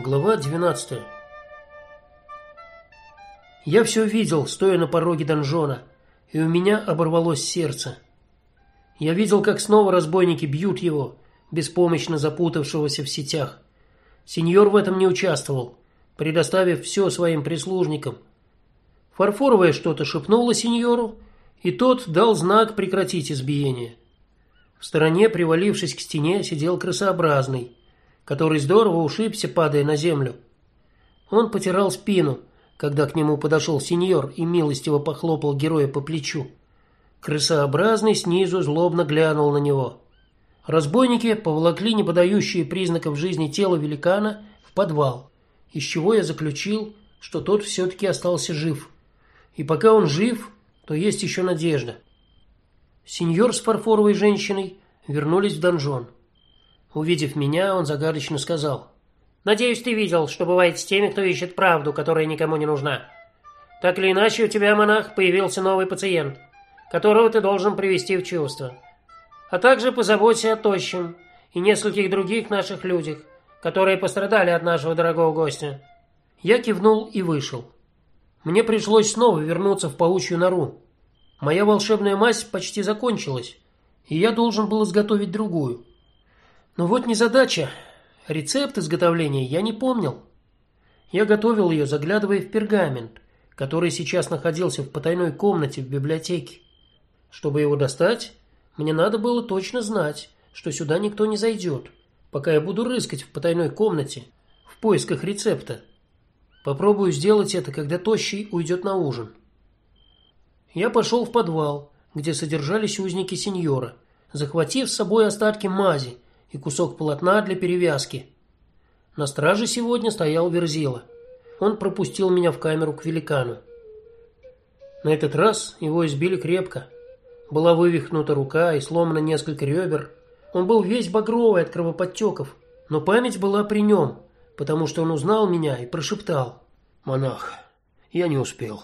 Глава 12. Я все видел, стоя на пороге донжона, и у меня оборвалось сердце. Я видел, как снова разбойники бьют его, беспомощно запутавшегося в сетях. Сеньор в этом не участвовал, предоставив все своим прислужникам. Фарфоровая что-то шепнула сеньору, и тот дал знак прекратить избиение. В стороне, привалившись к стене, сидел крысообразный который здорово ушибся, падая на землю. Он потирал спину, когда к нему подошел сеньор и милостиво похлопал героя по плечу. Крысообразный снизу злобно глянул на него. Разбойники поволокли не подающие признаков жизни тело великана в подвал, из чего я заключил, что тот все таки остался жив. И пока он жив, то есть еще надежда. Сеньор с фарфоровой женщиной вернулись в донжон. Увидев меня, он загадочно сказал: "Надеюсь, ты видел, что бывает с теми, кто ищет правду, которая никому не нужна. Так или иначе, у тебя, монах, появился новый пациент, которого ты должен привести в чувство. А также позаботься о тощем и нескольких других наших людях, которые пострадали от нашего дорогого гостя". Я кивнул и вышел. Мне пришлось снова вернуться в паучью нору. Моя волшебная мазь почти закончилась, и я должен был изготовить другую. Но вот незадача. Рецепт изготовления я не помнил. Я готовил ее, заглядывая в пергамент, который сейчас находился в потайной комнате в библиотеке. Чтобы его достать, мне надо было точно знать, что сюда никто не зайдет, пока я буду рыскать в потайной комнате в поисках рецепта. Попробую сделать это, когда тощий уйдет на ужин. Я пошел в подвал, где содержались узники сеньора, захватив с собой остатки мази и кусок полотна для перевязки. На страже сегодня стоял Верзила. Он пропустил меня в камеру к великану. На этот раз его избили крепко. Была вывихнута рука и сломано несколько ребер. Он был весь багровый от кровоподтеков, но память была при нем, потому что он узнал меня и прошептал: "Монах, я не успел.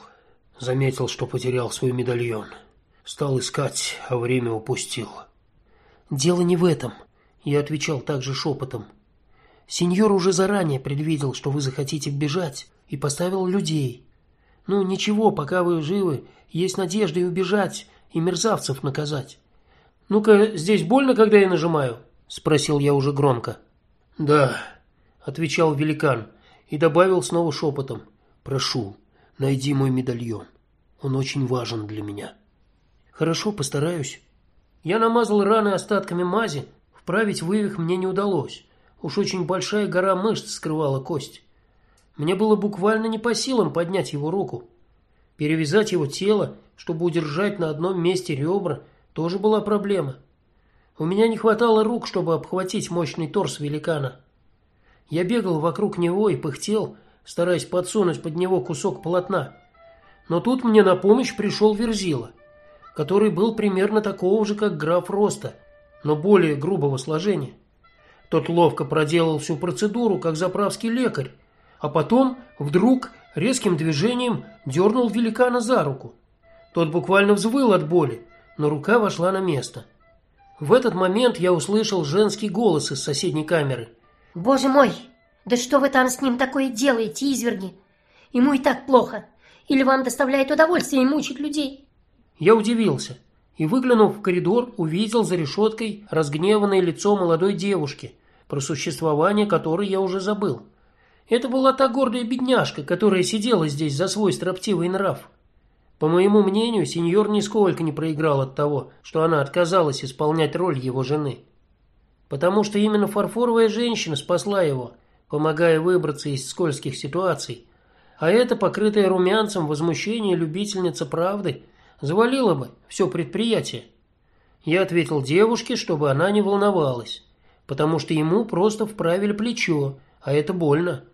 Заметил, что потерял свой медальон. Стал искать, а время упустил". Дело не в этом. Я отвечал также шепотом. Сеньор уже заранее предвидел, что вы захотите бежать, и поставил людей. Ну ничего, пока вы живы, есть надежда и убежать, и мерзавцев наказать. Ну-ка, здесь больно, когда я нажимаю, спросил я уже громко. Да, отвечал великан и добавил снова шепотом: "Прошу, найди мой медальон. Он очень важен для меня". Хорошо, постараюсь. Я намазал раны остатками мази, Вправить вывих мне не удалось. Уж очень большая гора мышц скрывала кость. Мне было буквально не по силам поднять его руку. Перевязать его тело, чтобы удержать на одном месте ребра, тоже была проблема. У меня не хватало рук, чтобы обхватить мощный торс великана. Я бегал вокруг него и пыхтел, стараясь подсунуть под него кусок полотна. Но тут мне на помощь пришел Верзила, который был примерно такого же, как граф Роста, но более грубого сложения. Тот ловко проделал всю процедуру, как заправский лекарь, а потом вдруг резким движением дернул великана за руку. Тот буквально взвыл от боли, но рука вошла на место. В этот момент я услышал женский голос из соседней камеры. Боже мой, да что вы там с ним такое делаете, изверги? Ему и так плохо. Или вам доставляет удовольствие мучить людей? Я удивился и, выглянув в коридор, увидел за решеткой разгневанное лицо молодой девушки, про существование которой я уже забыл. Это была та гордая бедняжка, которая сидела здесь за свой строптивый нрав. По моему мнению, сеньор нисколько не проиграл от того, что она отказалась исполнять роль его жены. Потому что именно фарфоровая женщина спасла его, помогая выбраться из скользких ситуаций. А эта покрытая румянцем возмущение любительница правды – завалило бы все предприятие. Я ответил девушке, чтобы она не волновалась, потому что ему просто вправили плечо, а это больно.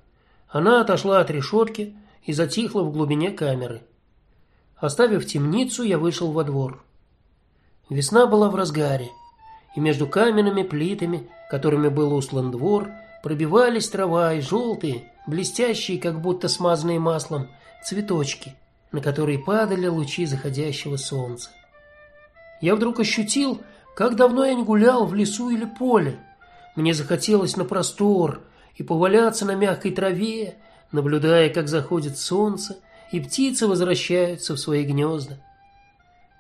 Она отошла от решетки и затихла в глубине камеры. Оставив темницу, я вышел во двор. Весна была в разгаре, и между каменными плитами, которыми был устлан двор, пробивались трава и желтые, блестящие, как будто смазанные маслом, цветочки на который падали лучи заходящего солнца. Я вдруг ощутил, как давно я не гулял в лесу или поле. Мне захотелось на простор и поваляться на мягкой траве, наблюдая, как заходит солнце, и птицы возвращаются в свои гнезда.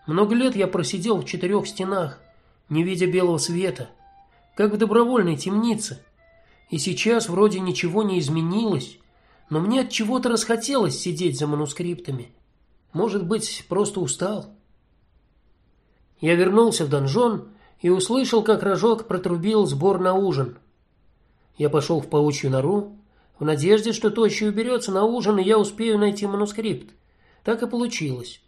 Много лет я просидел в четырех стенах, не видя белого света, как в добровольной темнице. И сейчас вроде ничего не изменилось, но мне от чего-то расхотелось сидеть за манускриптами. Может быть, просто устал. Я вернулся в донжон и услышал, как рожок протрубил сбор на ужин. Я пошел в паучью нору в надежде, что тощий уберется на ужин, и я успею найти манускрипт. Так и получилось.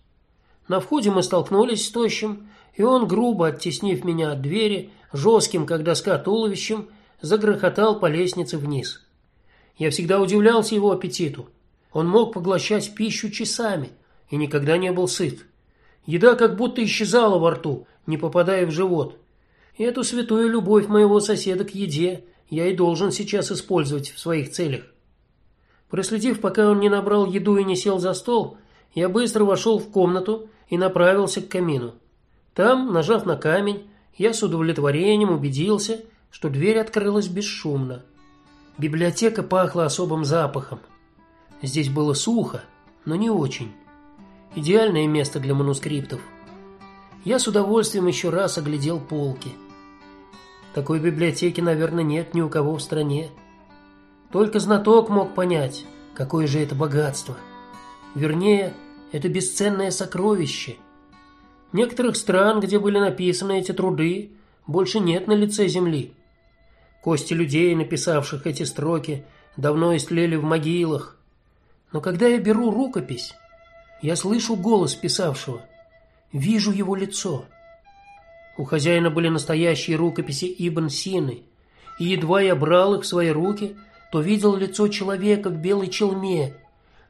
На входе мы столкнулись с тощим, и он грубо оттеснив меня от двери, жестким, как доска туловищем, загрохотал по лестнице вниз. Я всегда удивлялся его аппетиту. Он мог поглощать пищу часами и никогда не был сыт. Еда как будто исчезала во рту, не попадая в живот. И эту святую любовь моего соседа к еде я и должен сейчас использовать в своих целях. Проследив, пока он не набрал еду и не сел за стол, я быстро вошел в комнату и направился к камину. Там, нажав на камень, я с удовлетворением убедился, что дверь открылась бесшумно. Библиотека пахла особым запахом. Здесь было сухо, но не очень. Идеальное место для манускриптов. Я с удовольствием еще раз оглядел полки. Такой библиотеки, наверное, нет ни у кого в стране. Только знаток мог понять, какое же это богатство. Вернее, это бесценное сокровище. Некоторых стран, где были написаны эти труды, больше нет на лице земли. Кости людей, написавших эти строки, давно истлели в могилах. Но когда я беру рукопись, я слышу голос писавшего, вижу его лицо. У хозяина были настоящие рукописи Ибн Сины, и едва я брал их в свои руки, то видел лицо человека в белой челме,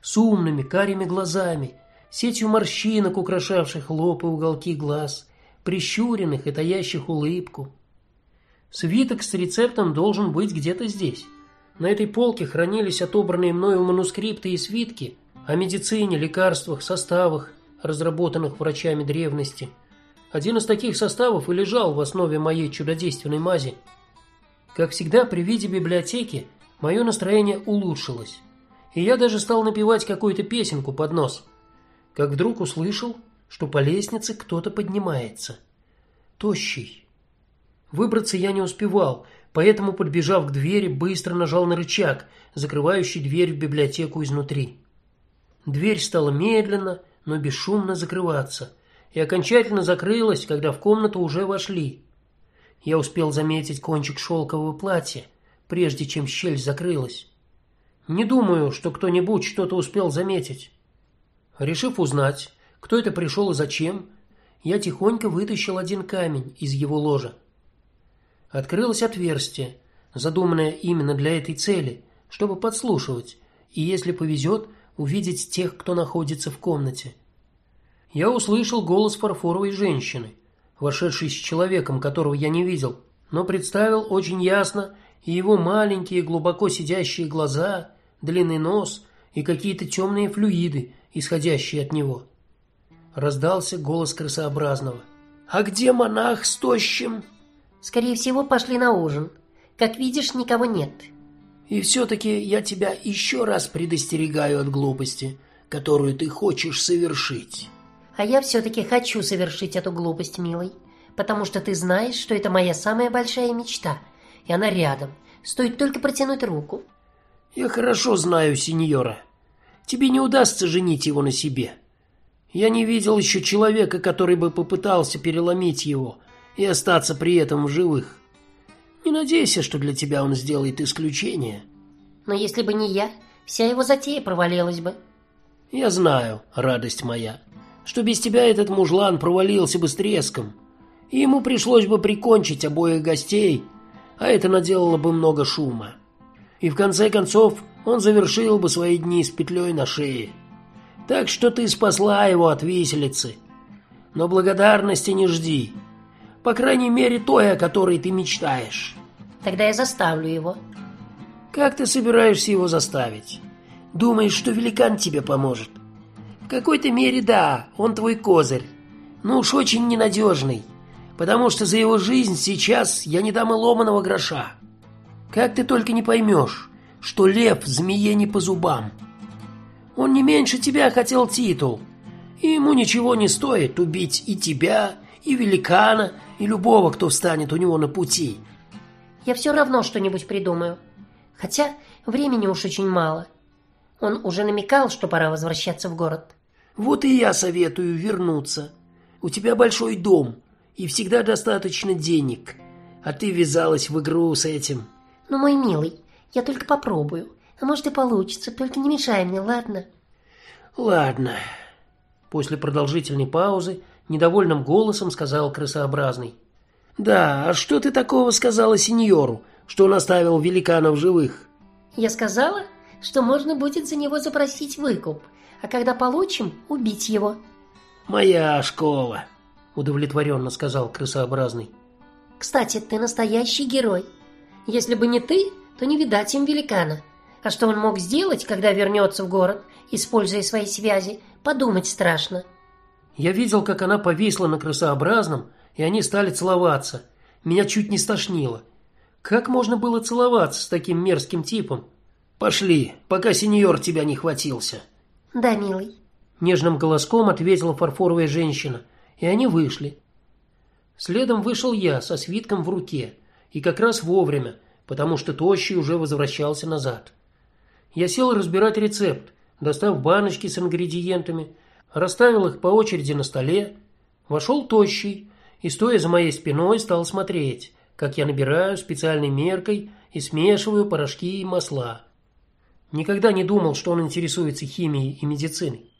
с умными карими глазами, сетью морщинок, украшавших лоб и уголки глаз, прищуренных и таящих улыбку. Свиток с рецептом должен быть где-то здесь. На этой полке хранились отобранные мною манускрипты и свитки о медицине, лекарствах, составах, разработанных врачами древности. Один из таких составов и лежал в основе моей чудодейственной мази. Как всегда при виде библиотеки мое настроение улучшилось, и я даже стал напевать какую-то песенку под нос. Как вдруг услышал, что по лестнице кто-то поднимается. Тощий. Выбраться я не успевал, поэтому, подбежав к двери, быстро нажал на рычаг, закрывающий дверь в библиотеку изнутри. Дверь стала медленно, но бесшумно закрываться, и окончательно закрылась, когда в комнату уже вошли. Я успел заметить кончик шелкового платья, прежде чем щель закрылась. Не думаю, что кто-нибудь что-то успел заметить. Решив узнать, кто это пришел и зачем, я тихонько вытащил один камень из его ложа. Открылось отверстие, задуманное именно для этой цели, чтобы подслушивать и, если повезет, увидеть тех, кто находится в комнате. Я услышал голос фарфоровой женщины, вошедшей с человеком, которого я не видел, но представил очень ясно и его маленькие, глубоко сидящие глаза, длинный нос и какие-то темные флюиды, исходящие от него. Раздался голос крысообразного. А где монах с тощим? Скорее всего, пошли на ужин. Как видишь, никого нет. И все таки я тебя еще раз предостерегаю от глупости, которую ты хочешь совершить. А я все таки хочу совершить эту глупость, милый, потому что ты знаешь, что это моя самая большая мечта и она рядом. Стоит только протянуть руку. Я хорошо знаю сеньора. Тебе не удастся женить его на себе. Я не видел еще человека, который бы попытался переломить его и остаться при этом в живых. Не надейся, что для тебя он сделает исключение. Но если бы не я, вся его затея провалилась бы. Я знаю, радость моя, что без тебя этот мужлан провалился бы с треском, и ему пришлось бы прикончить обоих гостей а это наделало бы много шума. И в конце концов он завершил бы свои дни с петлей на шее. Так что ты спасла его от виселицы. Но благодарности не жди. По крайней мере, той, о которой ты мечтаешь. Тогда я заставлю его. Как ты собираешься его заставить? Думаешь, что великан тебе поможет? В какой-то мере да, он твой козырь. Но уж очень ненадежный потому что за его жизнь сейчас я не дам и ломаного гроша. Как ты только не поймешь, что лев змее не по зубам. Он не меньше тебя хотел титул, и ему ничего не стоит убить и тебя, и великана, и любого, кто встанет у него на пути. Я все равно что-нибудь придумаю. Хотя времени уж очень мало. Он уже намекал, что пора возвращаться в город. Вот и я советую вернуться. У тебя большой дом, и всегда достаточно денег. А ты ввязалась в игру с этим. Ну, мой милый, я только попробую. А может и получится, только не мешай мне, ладно? Ладно. После продолжительной паузы недовольным голосом сказал крысообразный. Да, а что ты такого сказала сеньору, что он оставил великанов живых? Я сказала, что можно будет за него запросить выкуп, а когда получим, убить его. Моя школа, удовлетворенно сказал крысообразный. Кстати, ты настоящий герой. Если бы не ты, то не видать им великана. А что он мог сделать, когда вернется в город, используя свои связи, подумать страшно. Я видел, как она повисла на крысообразном, и они стали целоваться. Меня чуть не стошнило. Как можно было целоваться с таким мерзким типом? Пошли, пока сеньор тебя не хватился. Да, милый. Нежным голоском ответила фарфоровая женщина, и они вышли. Следом вышел я со свитком в руке, и как раз вовремя, потому что тощий уже возвращался назад. Я сел разбирать рецепт, достав баночки с ингредиентами, расставил их по очереди на столе. Вошел тощий и стоя за моей спиной стал смотреть, как я набираю специальной меркой и смешиваю порошки и масла. Никогда не думал, что он интересуется химией и медициной.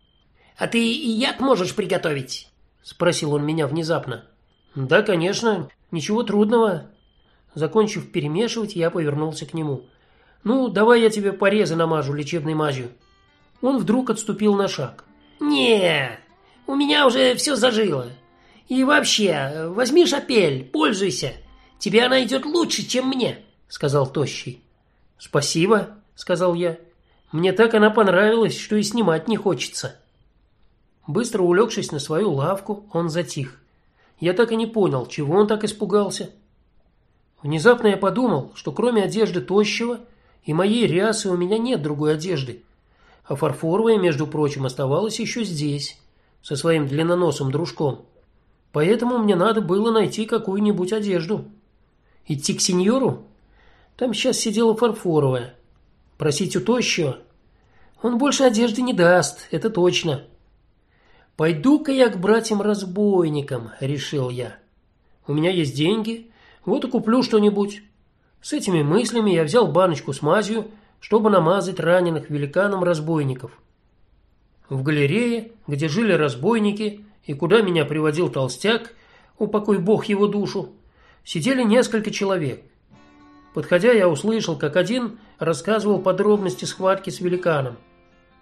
А ты и яд можешь приготовить? спросил он меня внезапно. Да, конечно, ничего трудного. Закончив перемешивать, я повернулся к нему. Ну, давай я тебе порезы намажу лечебной мазью. Он вдруг отступил на шаг. Не, у меня уже все зажило. И вообще, возьми шапель, пользуйся. Тебе она идет лучше, чем мне, сказал тощий. Спасибо, сказал я. Мне так она понравилась, что и снимать не хочется. Быстро улегшись на свою лавку, он затих. Я так и не понял, чего он так испугался. Внезапно я подумал, что кроме одежды тощего и моей рясы у меня нет другой одежды. А фарфоровая, между прочим, оставалась еще здесь, со своим длинноносым дружком. Поэтому мне надо было найти какую-нибудь одежду. Идти к сеньору? Там сейчас сидела фарфоровая. Просить у тощего? Он больше одежды не даст, это точно. Пойду-ка я к братьям-разбойникам, решил я. У меня есть деньги, вот и куплю что-нибудь. С этими мыслями я взял баночку с мазью, чтобы намазать раненых великанам-разбойников. В галерее, где жили разбойники и куда меня приводил толстяк, упокой Бог его душу, сидели несколько человек. Подходя, я услышал, как один рассказывал подробности схватки с великаном.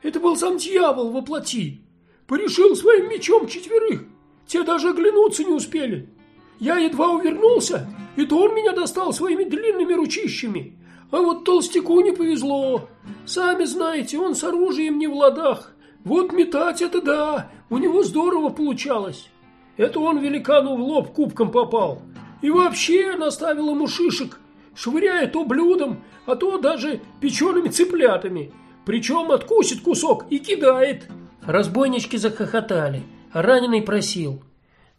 Это был сам дьявол во плоти. Порешил своим мечом четверых. Те даже оглянуться не успели. Я едва увернулся, и то он меня достал своими длинными ручищами. А вот толстяку не повезло. Сами знаете, он с оружием не в ладах. Вот метать это да, у него здорово получалось. Это он великану в лоб кубком попал. И вообще наставил ему шишек, швыряя то блюдом, а то даже печеными цыплятами. Причем откусит кусок и кидает. Разбойнички захохотали, а раненый просил: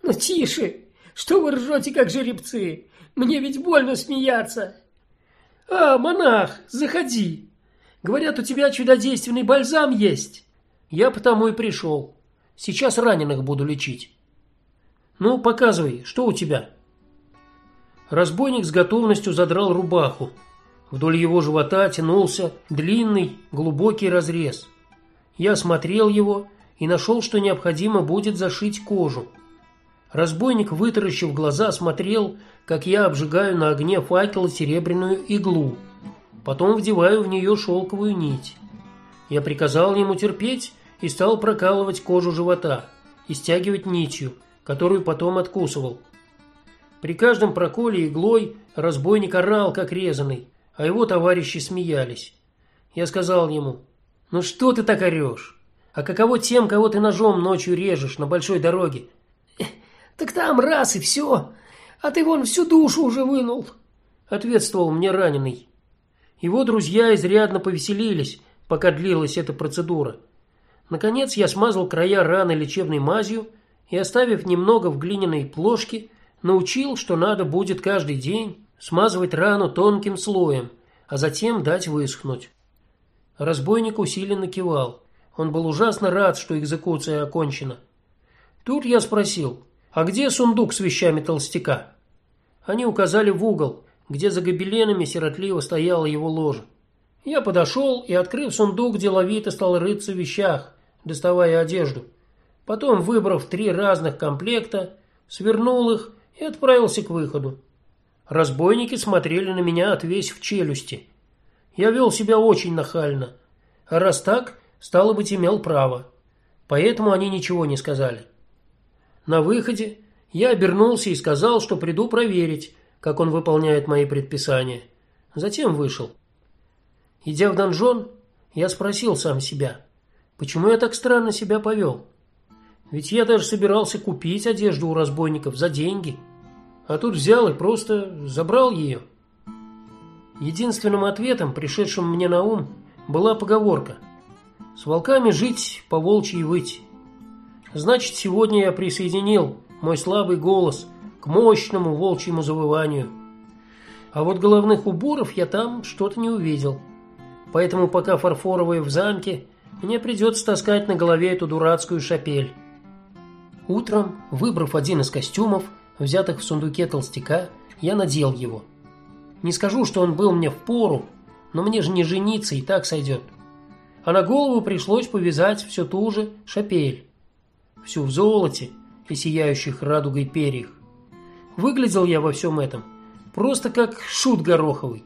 "Ну тише, что вы ржете как жеребцы? Мне ведь больно смеяться". А, монах, заходи. Говорят, у тебя чудодейственный бальзам есть. Я потому и пришел. Сейчас раненых буду лечить. Ну, показывай, что у тебя? Разбойник с готовностью задрал рубаху. Вдоль его живота тянулся длинный, глубокий разрез. Я осмотрел его и нашел, что необходимо будет зашить кожу. Разбойник, вытаращив глаза, смотрел, как я обжигаю на огне факела серебряную иглу. Потом вдеваю в нее шелковую нить. Я приказал ему терпеть и стал прокалывать кожу живота и стягивать нитью, которую потом откусывал. При каждом проколе иглой разбойник орал как резаный, а его товарищи смеялись. Я сказал ему: "Ну что ты так орешь? А каково тем, кого ты ножом ночью режешь на большой дороге?" Так там раз и все. А ты вон всю душу уже вынул, ответствовал мне раненый. Его друзья изрядно повеселились, пока длилась эта процедура. Наконец я смазал края раны лечебной мазью и, оставив немного в глиняной плошке, научил, что надо будет каждый день смазывать рану тонким слоем, а затем дать высохнуть. Разбойник усиленно кивал. Он был ужасно рад, что экзекуция окончена. Тут я спросил: "А где сундук с вещами толстяка?" Они указали в угол, где за гобеленами сиротливо стояло его ложе. Я подошел и, открыв сундук, деловито стал рыться в вещах, доставая одежду. Потом, выбрав три разных комплекта, свернул их и отправился к выходу. Разбойники смотрели на меня, отвесив челюсти. Я вел себя очень нахально. А раз так, стало быть, имел право. Поэтому они ничего не сказали. На выходе я обернулся и сказал, что приду проверить, как он выполняет мои предписания. Затем вышел. Идя в донжон, я спросил сам себя, почему я так странно себя повел. Ведь я даже собирался купить одежду у разбойников за деньги, а тут взял и просто забрал ее. Единственным ответом, пришедшим мне на ум, была поговорка: с волками жить, по волчьи выть. Значит, сегодня я присоединил мой слабый голос к мощному волчьему завыванию. А вот головных уборов я там что-то не увидел. Поэтому пока фарфоровые в замке, мне придется таскать на голове эту дурацкую шапель. Утром, выбрав один из костюмов, взятых в сундуке толстяка, я надел его. Не скажу, что он был мне в пору, но мне же не жениться и так сойдет. А на голову пришлось повязать все ту же шапель, всю в золоте и сияющих радугой перьях. Выглядел я во всем этом просто как шут гороховый,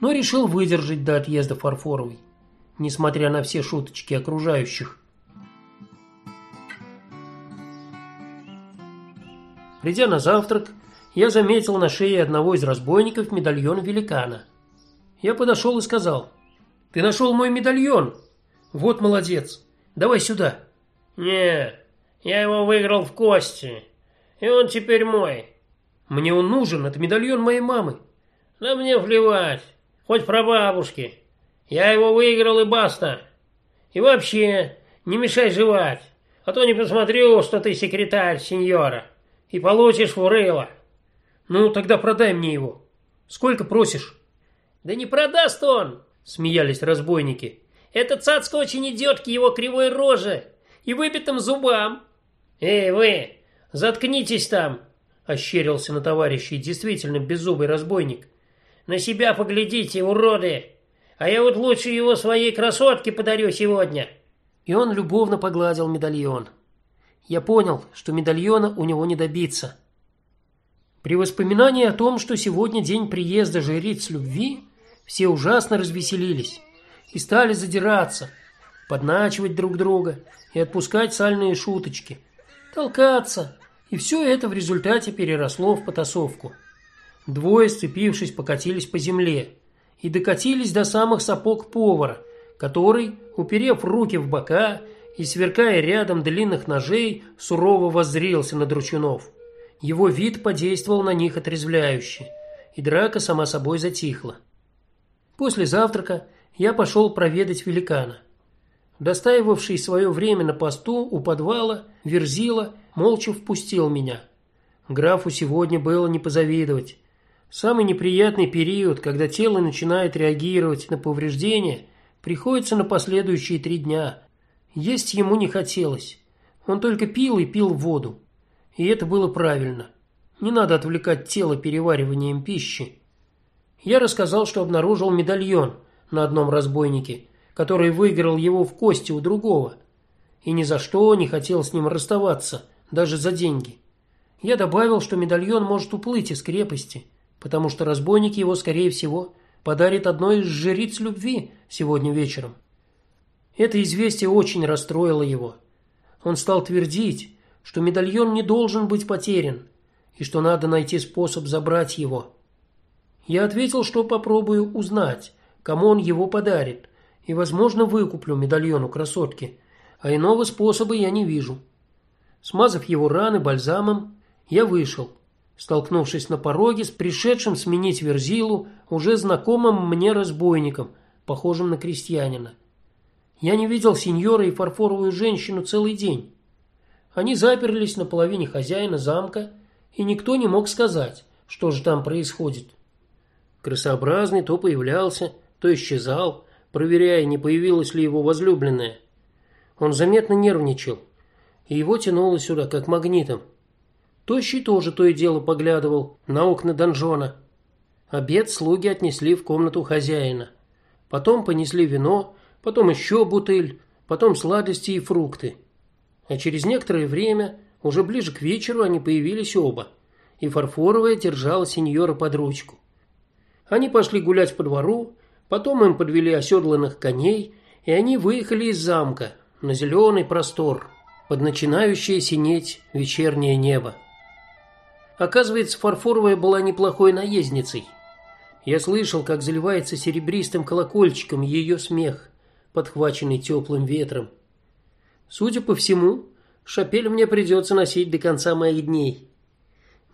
но решил выдержать до отъезда фарфоровый, несмотря на все шуточки окружающих. Придя на завтрак, я заметил на шее одного из разбойников медальон великана. Я подошел и сказал: "Ты нашел мой медальон? Вот молодец. Давай сюда". "Не, я его выиграл в кости, и он теперь мой". "Мне он нужен, это медальон моей мамы". "Да мне плевать, хоть про бабушки. Я его выиграл и баста. И вообще, не мешай жевать, а то не посмотрю, что ты секретарь сеньора" и получишь в Ну, тогда продай мне его. Сколько просишь? Да не продаст он, смеялись разбойники. Это цацка очень идет к его кривой роже и выбитым зубам. Эй, вы, заткнитесь там, ощерился на товарищей действительно беззубый разбойник. На себя поглядите, уроды. А я вот лучше его своей красотке подарю сегодня. И он любовно погладил медальон. Я понял, что медальона у него не добиться. При воспоминании о том, что сегодня день приезда жриц любви, все ужасно развеселились и стали задираться, подначивать друг друга и отпускать сальные шуточки, толкаться, и все это в результате переросло в потасовку. Двое, сцепившись, покатились по земле и докатились до самых сапог повара, который, уперев руки в бока, и, сверкая рядом длинных ножей, сурово воззрился на дручунов. Его вид подействовал на них отрезвляюще, и драка сама собой затихла. После завтрака я пошел проведать великана. Достаивавший свое время на посту у подвала, Верзила молча впустил меня. Графу сегодня было не позавидовать. Самый неприятный период, когда тело начинает реагировать на повреждения, приходится на последующие три дня, есть ему не хотелось. Он только пил и пил воду. И это было правильно. Не надо отвлекать тело перевариванием пищи. Я рассказал, что обнаружил медальон на одном разбойнике, который выиграл его в кости у другого, и ни за что не хотел с ним расставаться, даже за деньги. Я добавил, что медальон может уплыть из крепости, потому что разбойник его, скорее всего, подарит одной из жриц любви сегодня вечером. Это известие очень расстроило его. Он стал твердить, что медальон не должен быть потерян и что надо найти способ забрать его. Я ответил, что попробую узнать, кому он его подарит, и, возможно, выкуплю медальон у красотки, а иного способа я не вижу. Смазав его раны бальзамом, я вышел столкнувшись на пороге с пришедшим сменить верзилу уже знакомым мне разбойником, похожим на крестьянина. Я не видел сеньора и фарфоровую женщину целый день. Они заперлись на половине хозяина замка, и никто не мог сказать, что же там происходит. Красообразный то появлялся, то исчезал, проверяя, не появилась ли его возлюбленная. Он заметно нервничал, и его тянуло сюда как магнитом. Тощий тоже то и дело поглядывал на окна донжона. Обед слуги отнесли в комнату хозяина. Потом понесли вино, потом еще бутыль, потом сладости и фрукты. А через некоторое время, уже ближе к вечеру, они появились оба, и фарфоровая держала сеньора под ручку. Они пошли гулять по двору, потом им подвели оседланных коней, и они выехали из замка на зеленый простор под начинающее синеть вечернее небо. Оказывается, фарфоровая была неплохой наездницей. Я слышал, как заливается серебристым колокольчиком ее смех, подхваченный теплым ветром. Судя по всему, шапель мне придется носить до конца моих дней.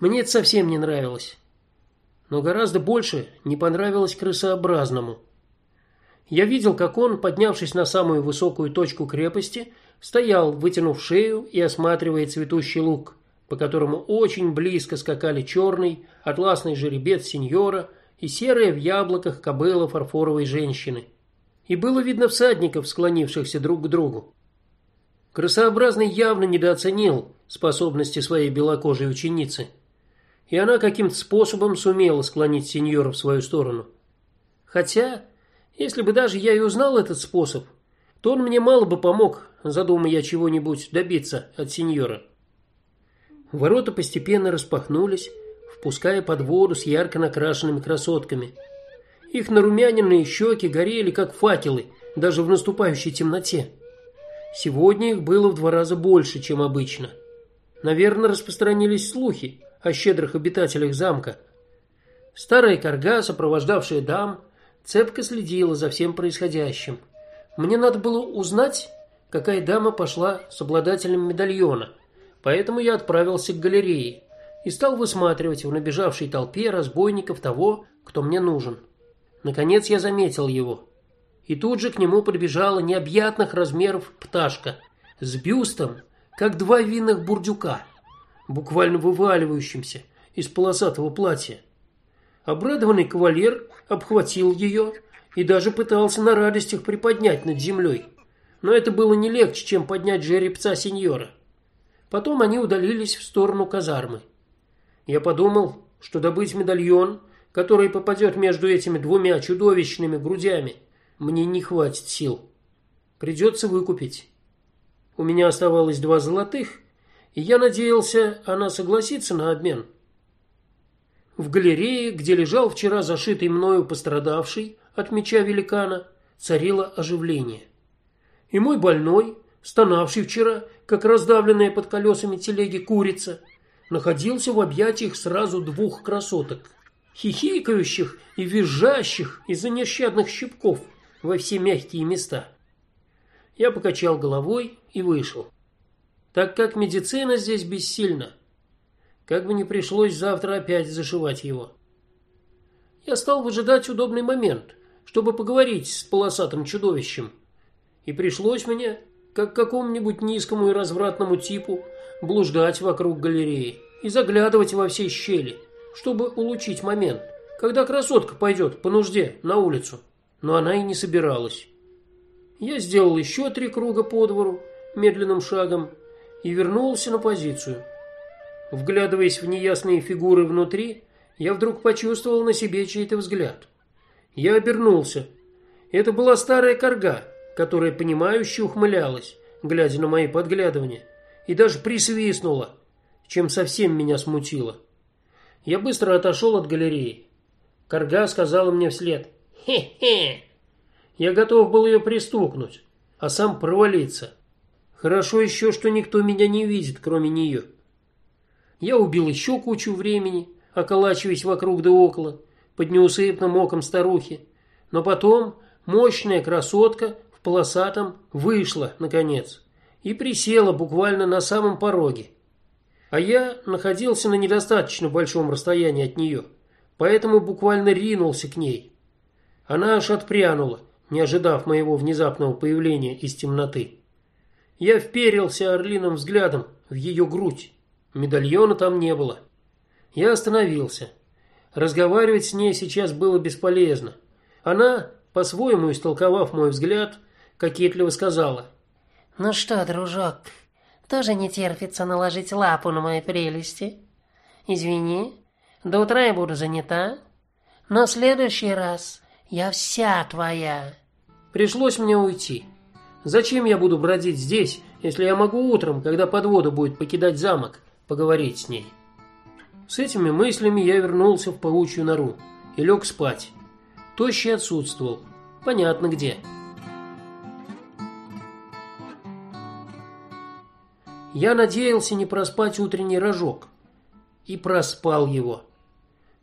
Мне это совсем не нравилось но гораздо больше не понравилось крысообразному. Я видел, как он, поднявшись на самую высокую точку крепости, стоял, вытянув шею и осматривая цветущий луг, по которому очень близко скакали черный, атласный жеребец сеньора и серая в яблоках кобыла фарфоровой женщины. И было видно всадников, склонившихся друг к другу. Красообразный явно недооценил способности своей белокожей ученицы и она каким-то способом сумела склонить сеньора в свою сторону. Хотя, если бы даже я и узнал этот способ, то он мне мало бы помог, задумая я чего-нибудь добиться от сеньора. Ворота постепенно распахнулись, впуская под воду с ярко накрашенными красотками. Их нарумяненные щеки горели как факелы, даже в наступающей темноте. Сегодня их было в два раза больше, чем обычно. Наверное, распространились слухи, о щедрых обитателях замка. Старая карга, сопровождавшая дам, цепко следила за всем происходящим. Мне надо было узнать, какая дама пошла с обладателем медальона. Поэтому я отправился к галерее и стал высматривать в набежавшей толпе разбойников того, кто мне нужен. Наконец я заметил его. И тут же к нему подбежала необъятных размеров пташка с бюстом, как два винных бурдюка буквально вываливающимся из полосатого платья. Обрадованный кавалер обхватил ее и даже пытался на радостях приподнять над землей. Но это было не легче, чем поднять жеребца сеньора. Потом они удалились в сторону казармы. Я подумал, что добыть медальон, который попадет между этими двумя чудовищными грудями, мне не хватит сил. Придется выкупить. У меня оставалось два золотых, и я надеялся, она согласится на обмен. В галерее, где лежал вчера зашитый мною пострадавший от меча великана, царило оживление. И мой больной, стонавший вчера, как раздавленная под колесами телеги курица, находился в объятиях сразу двух красоток, хихикающих и визжащих из-за нещадных щипков во все мягкие места. Я покачал головой и вышел так как медицина здесь бессильна. Как бы не пришлось завтра опять зашивать его. Я стал выжидать удобный момент, чтобы поговорить с полосатым чудовищем. И пришлось мне, как какому-нибудь низкому и развратному типу, блуждать вокруг галереи и заглядывать во все щели, чтобы улучшить момент, когда красотка пойдет по нужде на улицу. Но она и не собиралась. Я сделал еще три круга по двору медленным шагом и вернулся на позицию. Вглядываясь в неясные фигуры внутри, я вдруг почувствовал на себе чей-то взгляд. Я обернулся. Это была старая карга, которая понимающе ухмылялась, глядя на мои подглядывания, и даже присвистнула, чем совсем меня смутило. Я быстро отошел от галереи. Карга сказала мне вслед: "Хе-хе". Я готов был ее пристукнуть, а сам провалиться. Хорошо еще, что никто меня не видит, кроме нее. Я убил еще кучу времени, околачиваясь вокруг да около, под неусыпным оком старухи. Но потом мощная красотка в полосатом вышла наконец и присела буквально на самом пороге. а я находился на недостаточно большом расстоянии от нее, поэтому буквально ринулся к ней. Она аж отпрянула, не ожидав моего внезапного появления из темноты. Я вперился орлиным взглядом в ее грудь. Медальона там не было. Я остановился. Разговаривать с ней сейчас было бесполезно. Она, по-своему истолковав мой взгляд, кокетливо сказала: "Ну что, дружок, тоже не терпится наложить лапу на мои прелести? Извини, до утра я буду занята, но в следующий раз я вся твоя". Пришлось мне уйти. Зачем я буду бродить здесь, если я могу утром, когда подвода будет покидать замок, поговорить с ней? С этими мыслями я вернулся в паучью нору и лег спать. Тощий отсутствовал. Понятно где. Я надеялся не проспать утренний рожок и проспал его.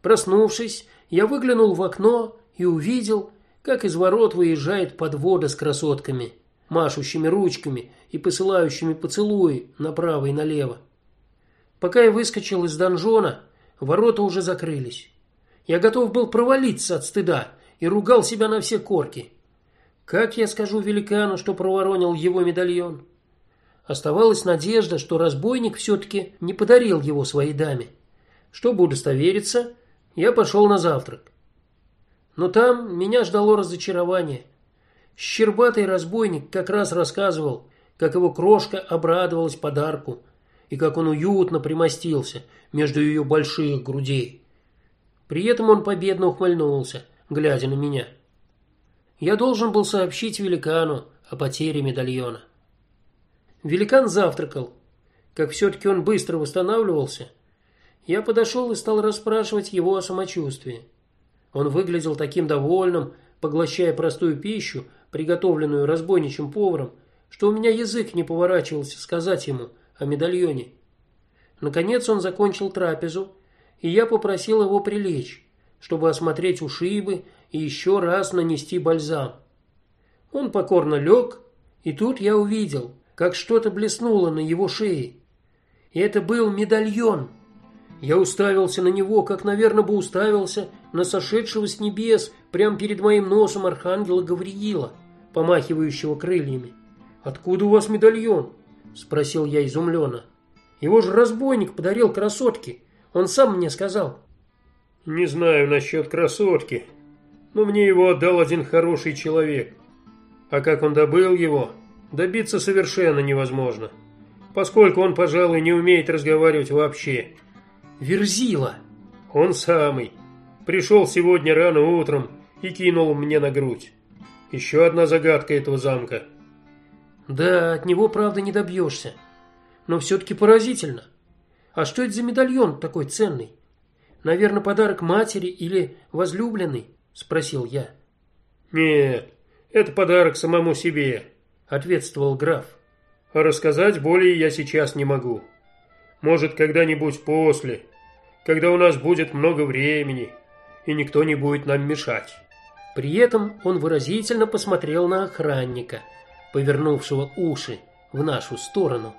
Проснувшись, я выглянул в окно и увидел, как из ворот выезжает подвода с красотками, машущими ручками и посылающими поцелуи направо и налево. Пока я выскочил из донжона, ворота уже закрылись. Я готов был провалиться от стыда и ругал себя на все корки. Как я скажу великану, что проворонил его медальон? Оставалась надежда, что разбойник все таки не подарил его своей даме. Чтобы удостовериться, я пошел на завтрак. Но там меня ждало разочарование. Щербатый разбойник как раз рассказывал, как его крошка обрадовалась подарку и как он уютно примостился между ее больших грудей. При этом он победно ухмыльнулся, глядя на меня. Я должен был сообщить великану о потере медальона. Великан завтракал. Как все таки он быстро восстанавливался, я подошел и стал расспрашивать его о самочувствии. Он выглядел таким довольным, поглощая простую пищу, приготовленную разбойничьим поваром, что у меня язык не поворачивался сказать ему о медальоне. Наконец он закончил трапезу, и я попросил его прилечь, чтобы осмотреть ушибы и еще раз нанести бальзам. Он покорно лег, и тут я увидел, как что-то блеснуло на его шее. И это был медальон. Я уставился на него, как, наверное, бы уставился на сошедшего с небес прямо перед моим носом архангела Гавриила, помахивающего крыльями. Откуда у вас медальон? Спросил я изумленно. Его же разбойник подарил красотке. Он сам мне сказал. Не знаю насчет красотки, но мне его отдал один хороший человек. А как он добыл его, добиться совершенно невозможно, поскольку он, пожалуй, не умеет разговаривать вообще. Верзила. Он самый. Пришел сегодня рано утром и кинул мне на грудь. Еще одна загадка этого замка. Да, от него правда не добьешься. Но все таки поразительно. А что это за медальон такой ценный? Наверное, подарок матери или возлюбленной, спросил я. Нет, это подарок самому себе, ответствовал граф. А рассказать более я сейчас не могу. Может, когда-нибудь после, когда у нас будет много времени, и никто не будет нам мешать. При этом он выразительно посмотрел на охранника, повернувшего уши в нашу сторону.